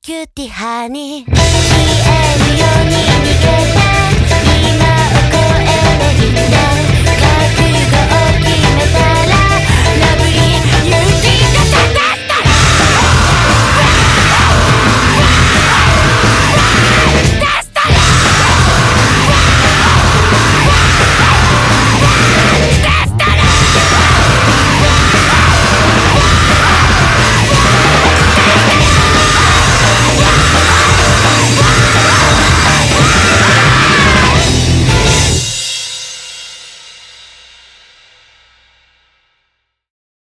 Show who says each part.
Speaker 1: キューティハニー」「消えるように逃げて」